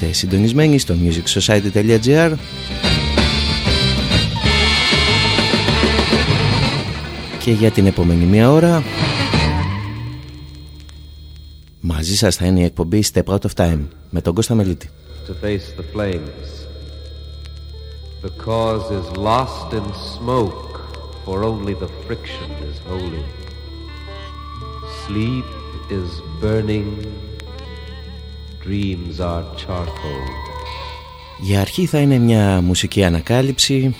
Είστε συντονισμένοι στο musicsociety.gr και για την επόμενη μία ώρα μαζί σας θα είναι η εκπομπή Step Out of Time με τον Κώστα Μελίτη. To face the flames. The cause is lost in smoke, for only the friction is holy. Sleep is burning, dreams are charcoal. Για αρχή θα είναι μια μουσική ανακάλυψη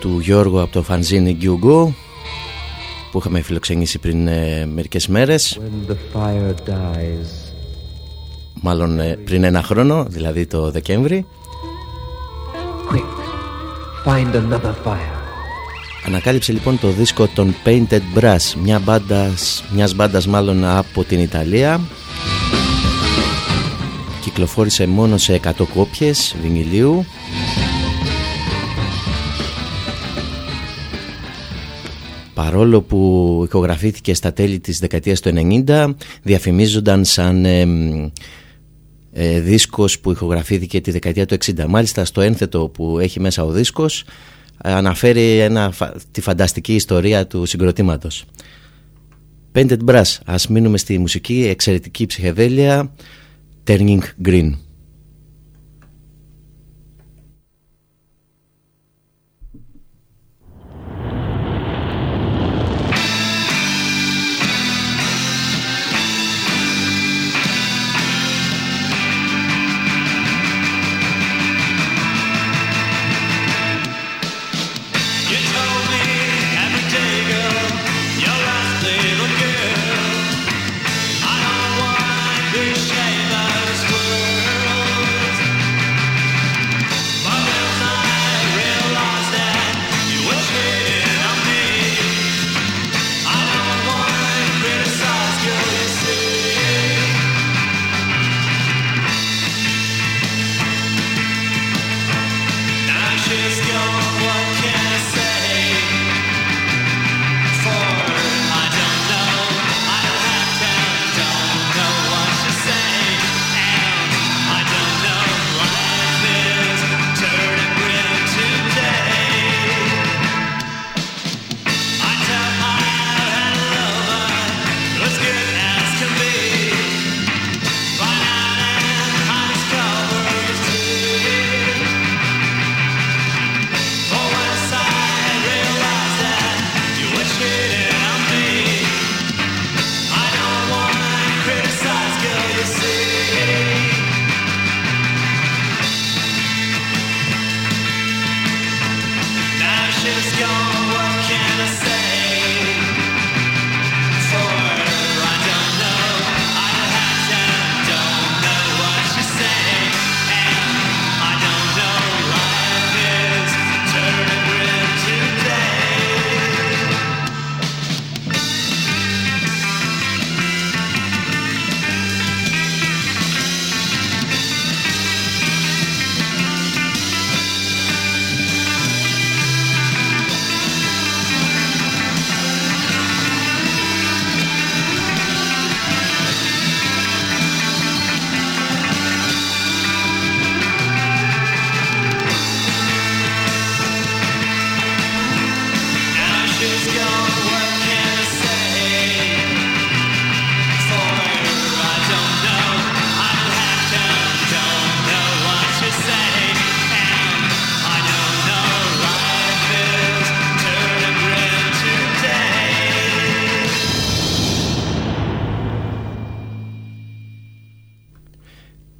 του Γιώργου από το φανζίνι Γκιουγκό που είχαμε φιλοξενήσει πριν ε, μερικές μέρες When the fire dies, μάλλον ε, πριν ένα χρόνο, δηλαδή το Δεκέμβρη quick, find another fire. Ανακάλυψε λοιπόν το δίσκο των Painted Brass μια μπάντας, μιας μπάντας μάλλον από την Ιταλία. Κυκλοφόρησε μόνο σε 100 κόπιες βινιλίου. Παρόλο που ηχογραφήθηκε στα τέλη της δεκαετίας του 90 διαφημίζονταν σαν ε, ε, δίσκος που ηχογραφήθηκε τη δεκαετία του 60 Μάλιστα στο ένθετο που έχει μέσα ο δίσκος αναφέρει ένα, τη φανταστική ιστορία του συγκροτήματος. Painted Brass, ας μείνουμε στη μουσική εξαιρετική ψυχεδέλεια Turning Green.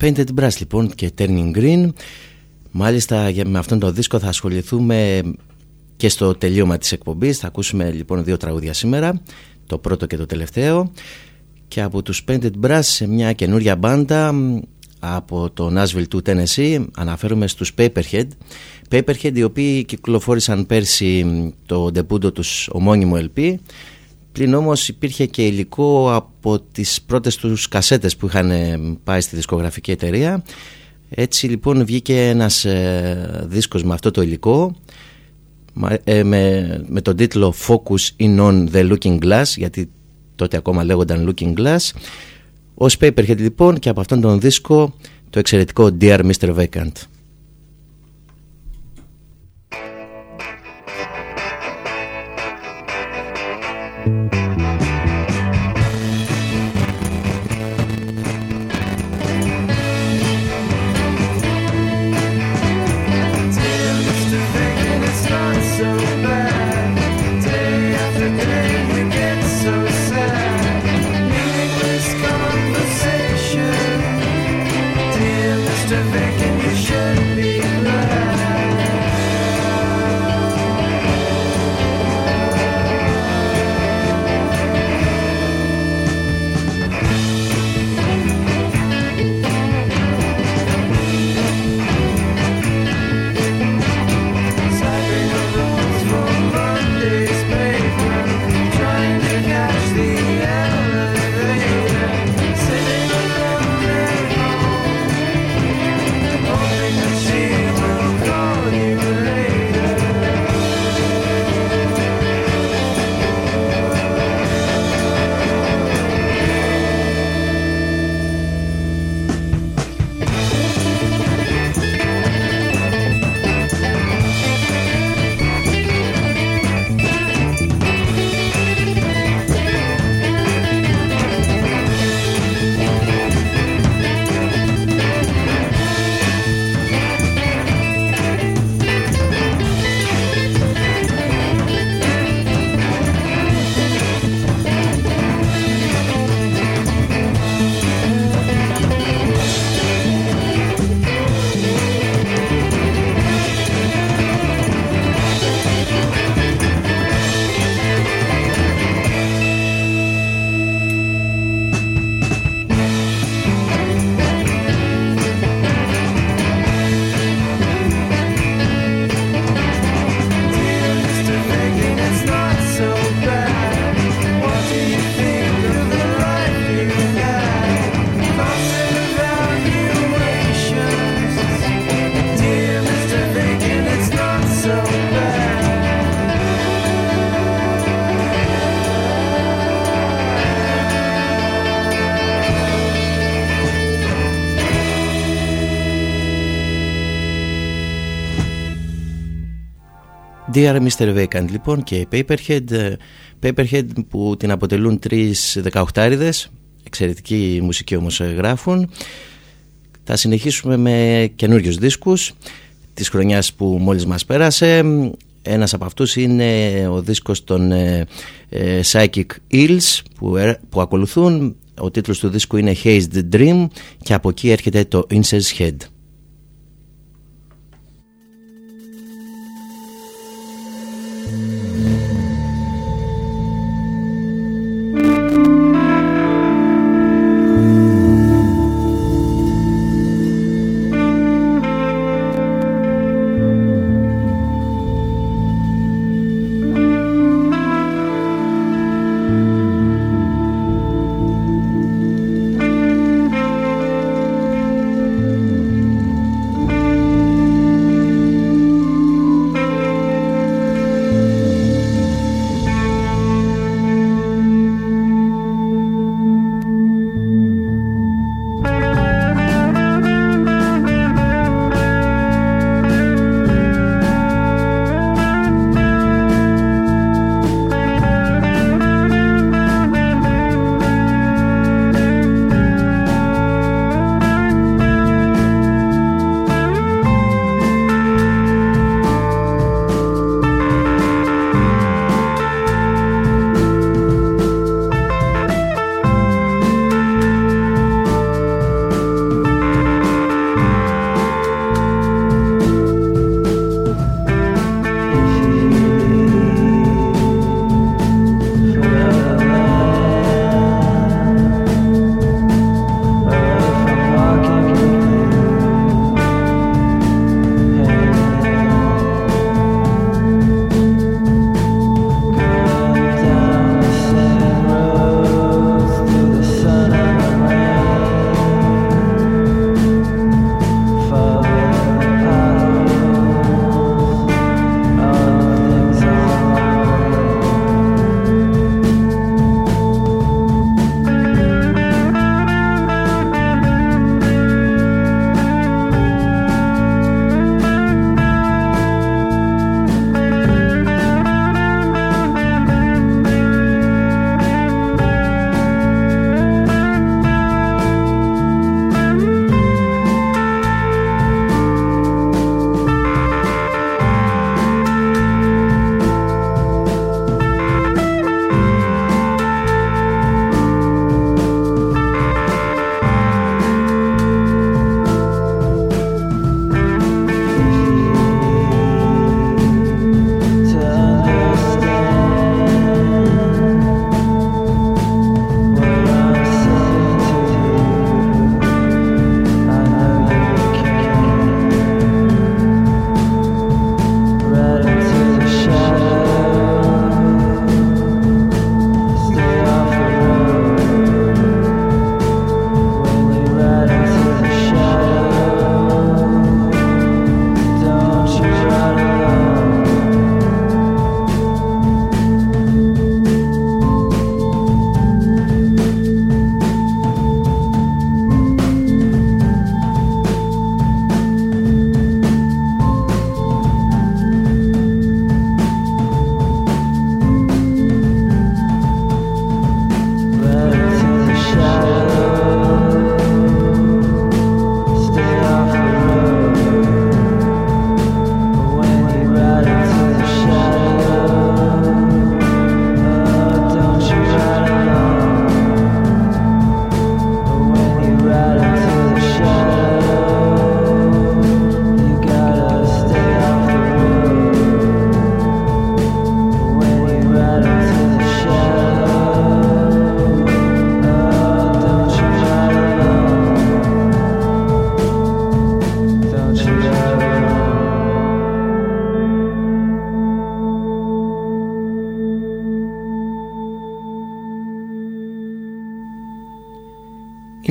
Painted Brass λοιπόν και Turning Green. Μάλιστα με αυτόν τον δίσκο θα ασχοληθούμε και στο τελείωμα της εκπομπής. Θα ακούσουμε λοιπόν δύο τραγούδια σήμερα Το πρώτο και το τελευταίο. Και από τους Painted Brass σε μια καινούρια μπάντα από το Nashville του Tennessee αναφέρομαι στους Paperhead. Paperhead οι οποίοι κυκλοφόρησαν πέρσι το ντεπούντο τους ομώνυμο LP Πλην όμως υπήρχε και υλικό από τις πρώτες τους κασέτες που είχαν ε, πάει στη δισκογραφική εταιρεία. Έτσι λοιπόν βγήκε ένας ε, δίσκος με αυτό το υλικό ε, με, με τον τίτλο Focus in on the Looking Glass γιατί τότε ακόμα λέγονταν Looking Glass. Ως Paperhead λοιπόν και από αυτόν τον δίσκο το εξαιρετικό Dear Mr. Vacant. Mr. Vic, and you shouldn't be glad. Dear Mr. Vacant. Λοιπόν και Paperhead ε, Paperhead που την αποτελούν τρεις δεκαοχτάριδες εξαιρετική μουσική όμως γράφουν. Θα συνεχίσουμε με καινούριους δίσκους της χρονιάς που μόλις μας πέρασε. Ένας από αυτούς είναι ο δίσκος των ε, ε, Psychic Ills που, που ακολουθούν. Ο τίτλος του δίσκου είναι Hazed Dream και από εκεί έρχεται το Incest Head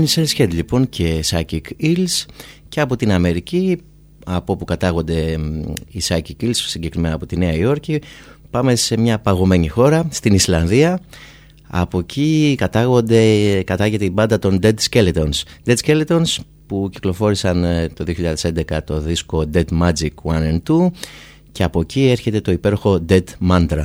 Innocence Head λοιπόν και Psychic Ills. Και από την Αμερική από όπου κατάγονται οι Psychic Ills συγκεκριμένα από τη Νέα Υόρκη πάμε σε μια παγωμένη χώρα στην Ισλανδία. Από εκεί κατάγονται, κατάγεται η μπάντα των Dead Skeletons. Dead Skeletons που κυκλοφόρησαν ε, το 2011 το δίσκο Dead Magic 1 and 2 και από εκεί έρχεται το υπέροχο Dead Mantra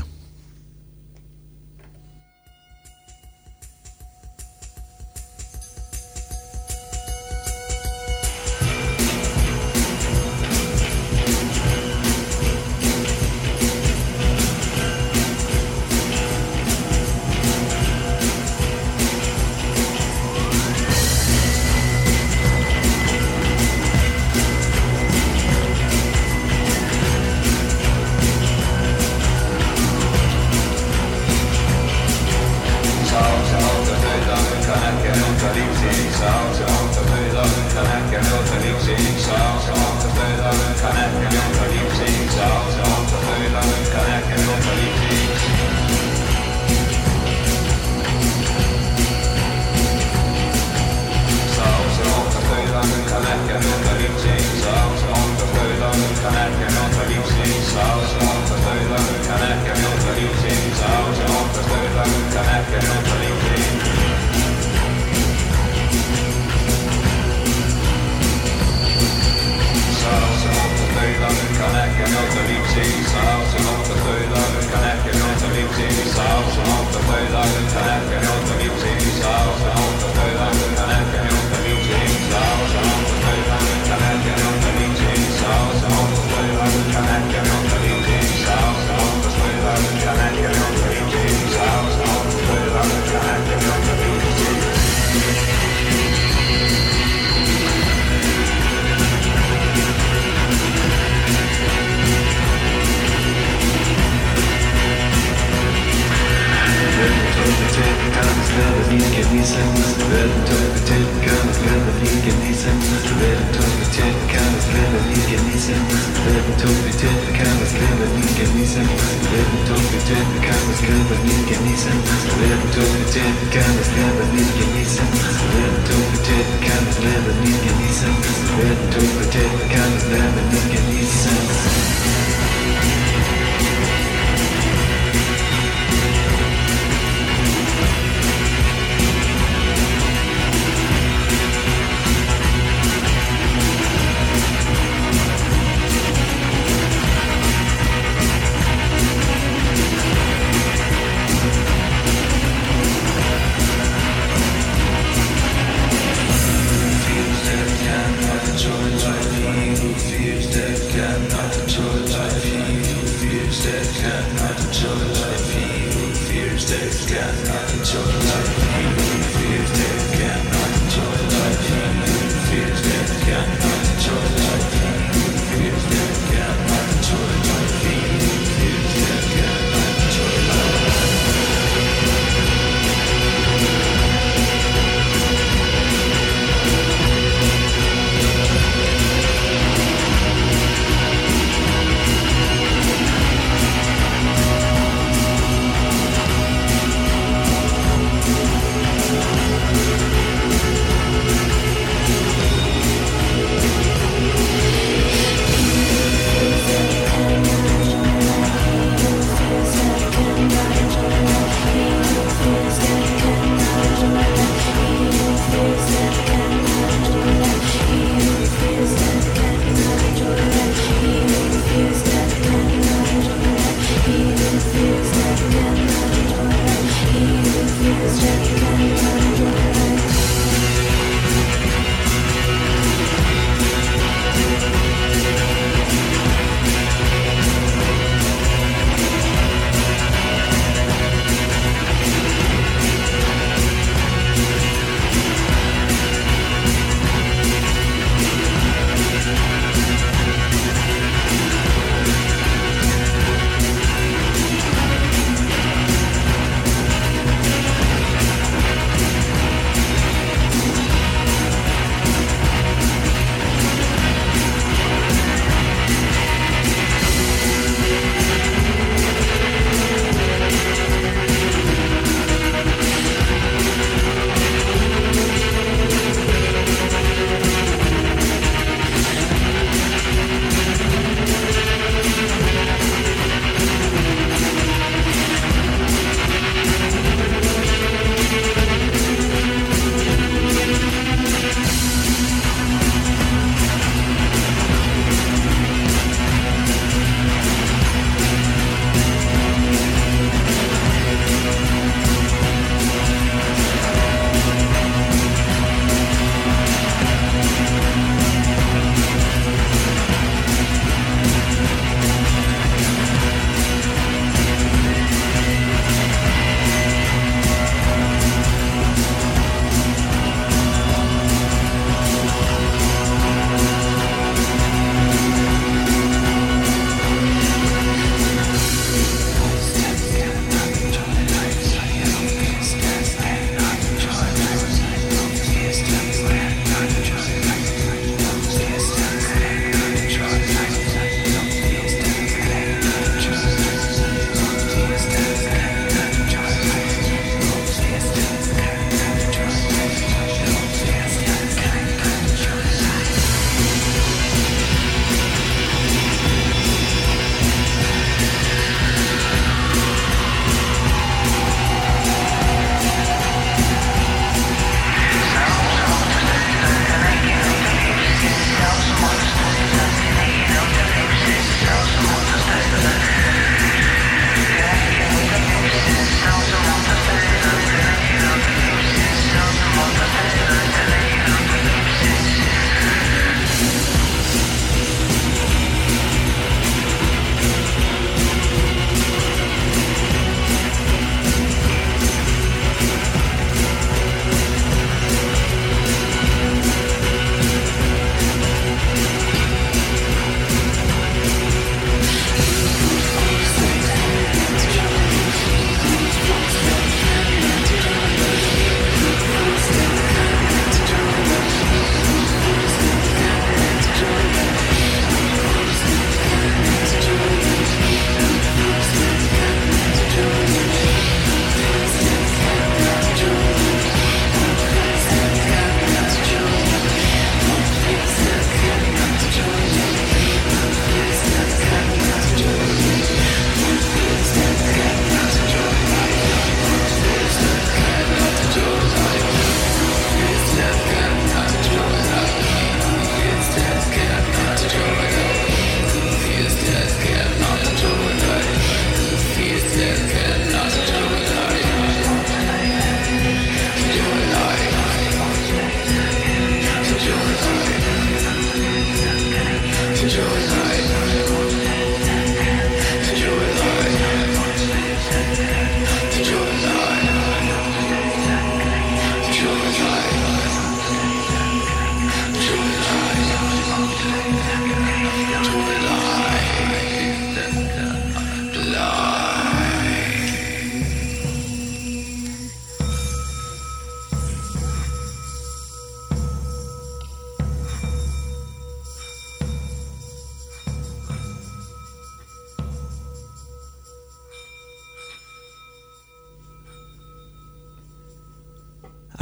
Kanız never bir genisem Red toku tek kanız never bir genisem Red toku tek kanız never me genisem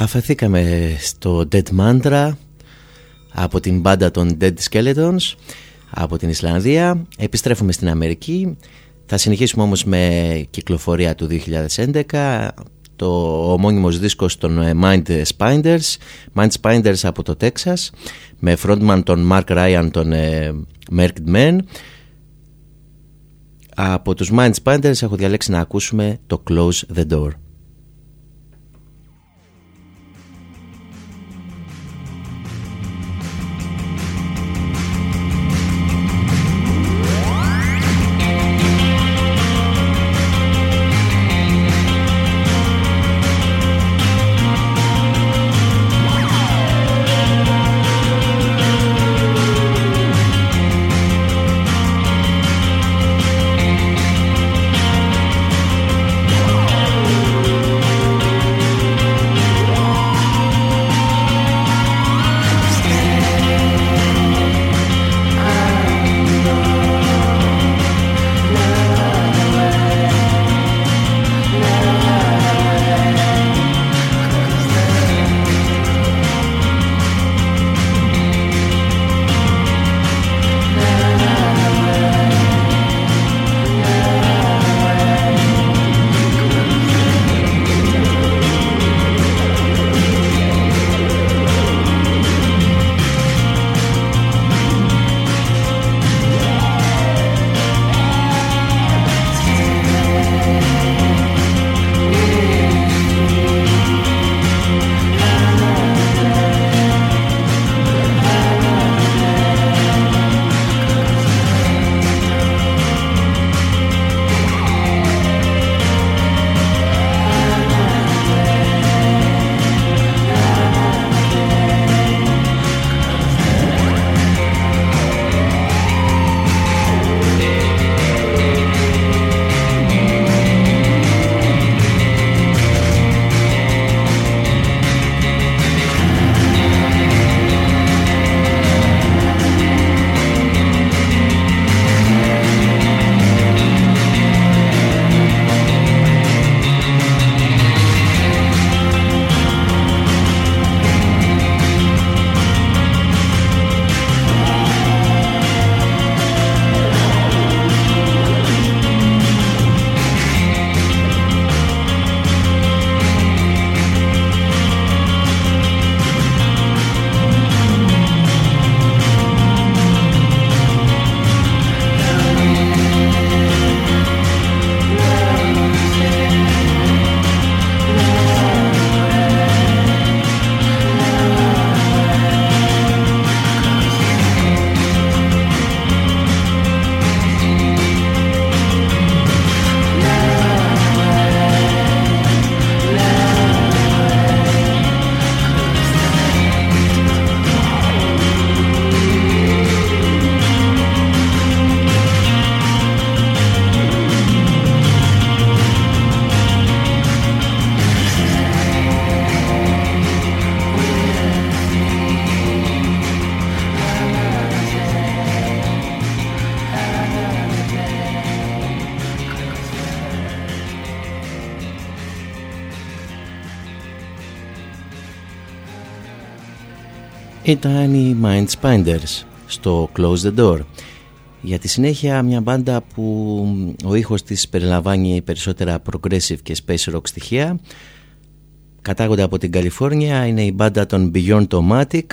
Αφαιθήκαμε στο Dead Mantra από την μπάντα των Dead Skeletons από την Ισλανδία. Επιστρέφουμε στην Αμερική. Θα συνεχίσουμε όμως με κυκλοφορία του 2011 το ομώνυμος δίσκος των ε, Mind Spiders Mind Spiders από το Texas με frontman τον Mark Ryan τον ε, Merked Men από τους Mind Spiders έχω διαλέξει να ακούσουμε το Close the Door ήταν οι Mindspinders στο Close the Door. Για τη συνέχεια μια μπάντα που ο ήχος της περιλαμβάνει περισσότερα progressive και space rock στοιχεία. Κατάγονται από την Καλιφόρνια, είναι η μπάντα των Beyond Tomatic.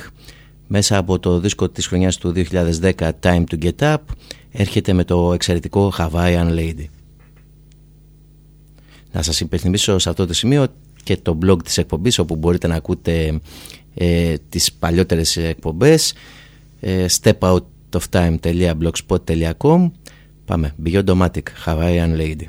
Μέσα από το δίσκο της χρονιάς του 2010 Time to Get Up έρχεται με το εξαιρετικό Hawaiian Lady. Να σας υπενθυμίσω σε αυτό το σημείο και το blog της εκπομπής όπου μπορείτε να ακούτε ε, τις παλιότερες εκπομπές ε, stepoutoftime.blogspot.com Πάμε, Beyond Domatic, Hawaiian Lady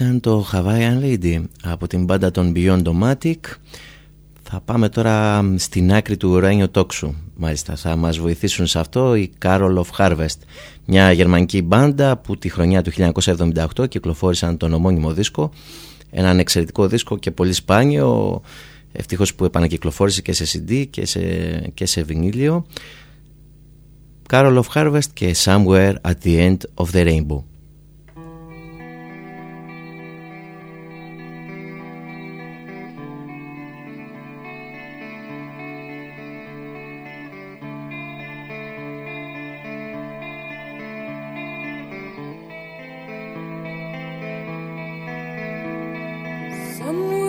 ήταν το Hawaiian Lady από την μπάντα των Beyond Domatic. Θα πάμε τώρα στην άκρη του ουράνιου τόξου. Μάλιστα θα μας βοηθήσουν σε αυτό οι Carol of Harvest, μια γερμανική μπάντα που τη χρονιά του 1978 κυκλοφόρησαν τον ομώνυμο δίσκο. Έναν εξαιρετικό δίσκο και πολύ σπάνιο, ευτυχώς που επανακυκλοφόρησε και σε CD και σε, και σε βινίλιο. Carol of Harvest και Somewhere at the End of the Rainbow. On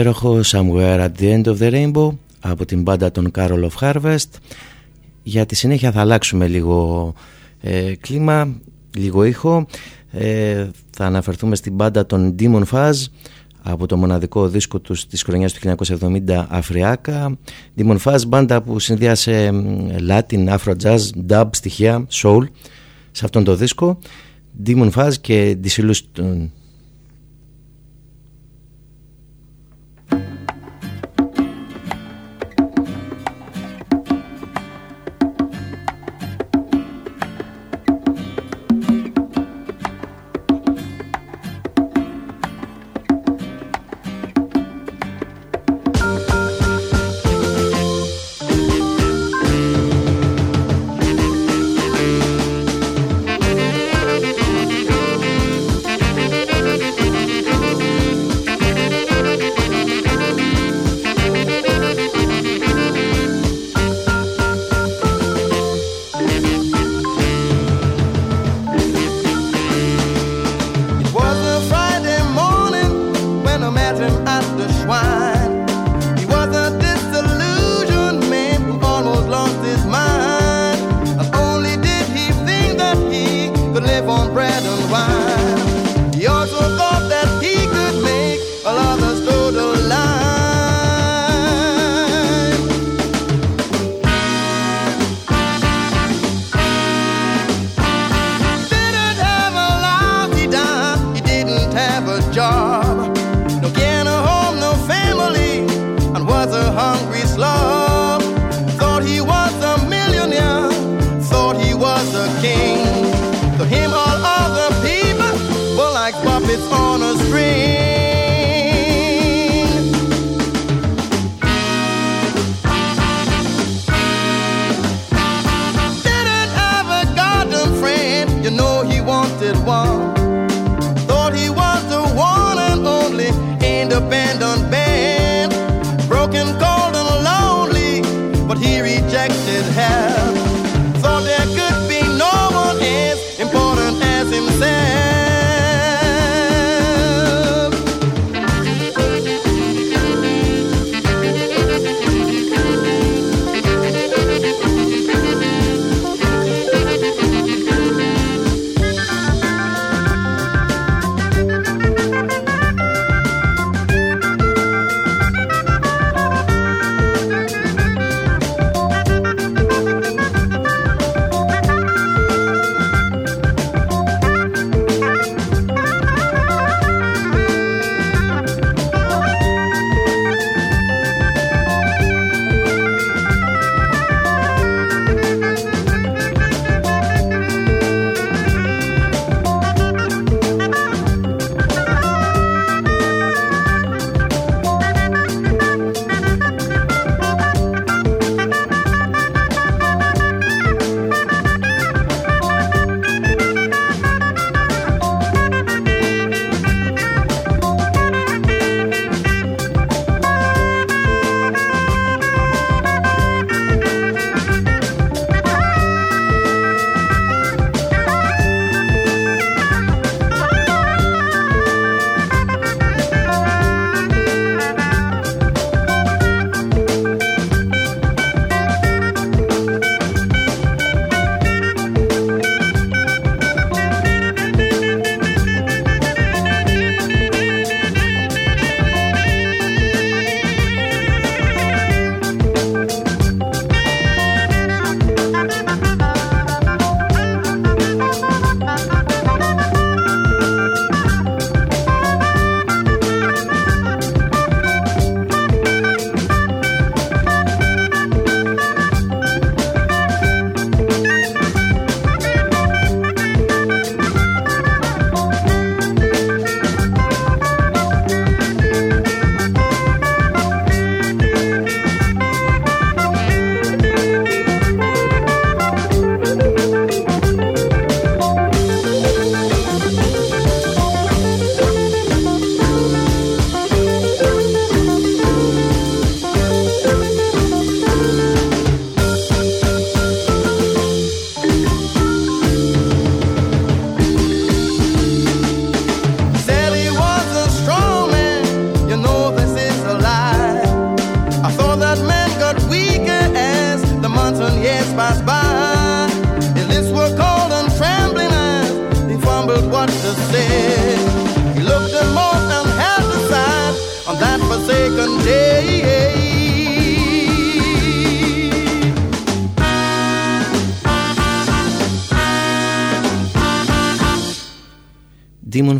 υπέροχο Somewhere at the End of the Rainbow από την μπάντα των Carol of Harvest. Για τη συνέχεια θα αλλάξουμε λίγο ε, κλίμα, λίγο ήχο. Ε, θα αναφερθούμε στην μπάντα των Demon Fuzz από το μοναδικό δίσκο τους της χρονιάς του 1970 Αφριάκα. Demon Fuzz μπάντα που συνδυάσε Latin, Afro Jazz, Dub, στοιχεία, Soul σε αυτόν το δίσκο. Demon Fuzz και Disillusion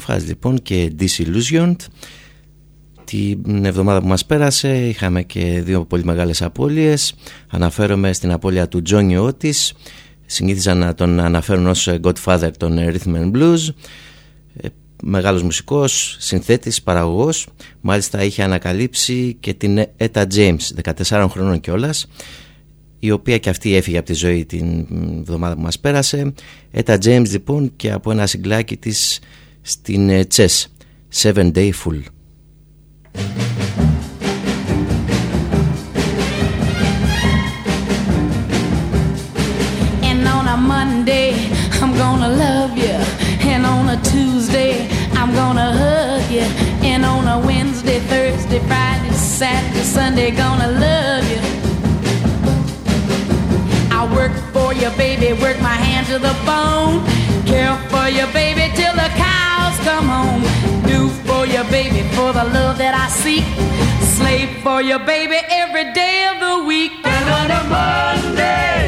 Demon Fuzz λοιπόν και Disillusioned. Την εβδομάδα που μας πέρασε είχαμε και δύο πολύ μεγάλες απώλειες. Αναφέρομαι στην απώλεια του Johnny Otis συνήθιζαν να τον αναφέρουν ως Godfather των Rhythm and Blues. Ε, μεγάλος μουσικός, συνθέτης, παραγωγός. Μάλιστα είχε ανακαλύψει και την Etta James 14 χρονών κιόλας η οποία και αυτή έφυγε από τη ζωή την εβδομάδα που μας πέρασε. Etta James λοιπόν και από ένα συγκλάκι της στην Chess Seven Day Full And on a Monday, I'm gonna love you. And on a Tuesday, I'm gonna hug you. And on a Wednesday, Thursday, Friday, Saturday, Sunday, gonna love you. I work for you, baby, work my hand to the bone. Care for you, baby, till the cows come home. Do for you, baby, for the love that I seek. Slave for you, baby, every day of the week. And on a Monday,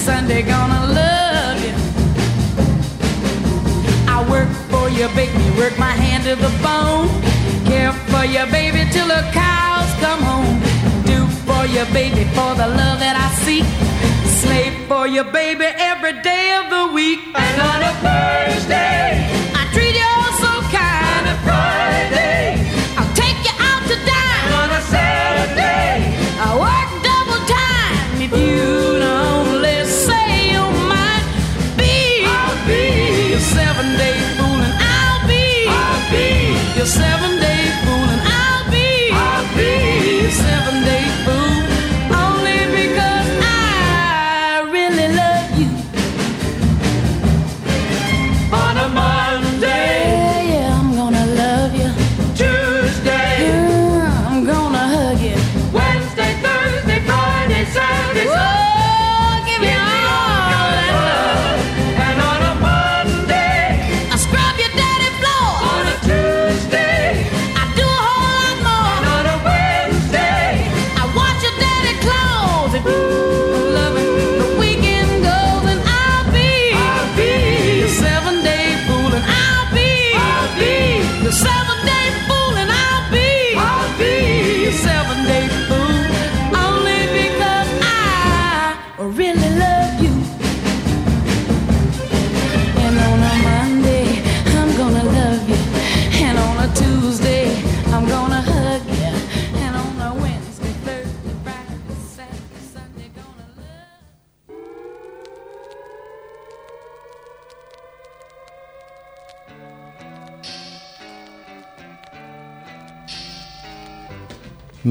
Sunday, gonna love you. I work for you, baby, work my hand to the bone. Care for you, baby, till the cows come home. Do for you, baby, for the love that I seek. Slave for you, baby, every day of the week. And on a Thursday,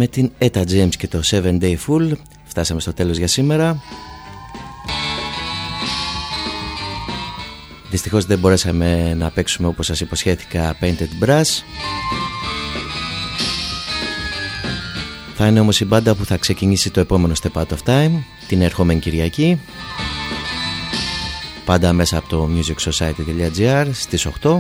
Με την Etta James και το 7 Day Full φτάσαμε στο τέλος για σήμερα. Δυστυχώς δεν μπορέσαμε να παίξουμε όπως σας υποσχέθηκα Painted Brass. Θα είναι όμως η μπάντα που θα ξεκινήσει το επόμενο Step Out of Time την ερχόμενη Κυριακή. Πάντα μέσα από το musicsociety.gr στις 8.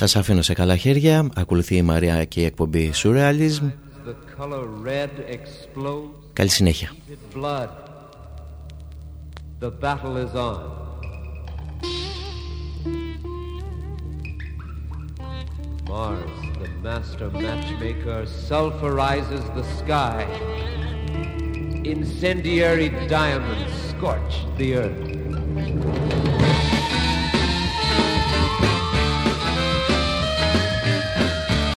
Σας αφήνω σε καλά χέρια. Ακολουθεί η Μαρία και η εκπομπή Surrealism. The color red explodes Καλή συνέχεια. heated blood. The battle is on. Mars, the master matchmaker, sulfurizes the sky. Incendiary diamonds scorch the earth.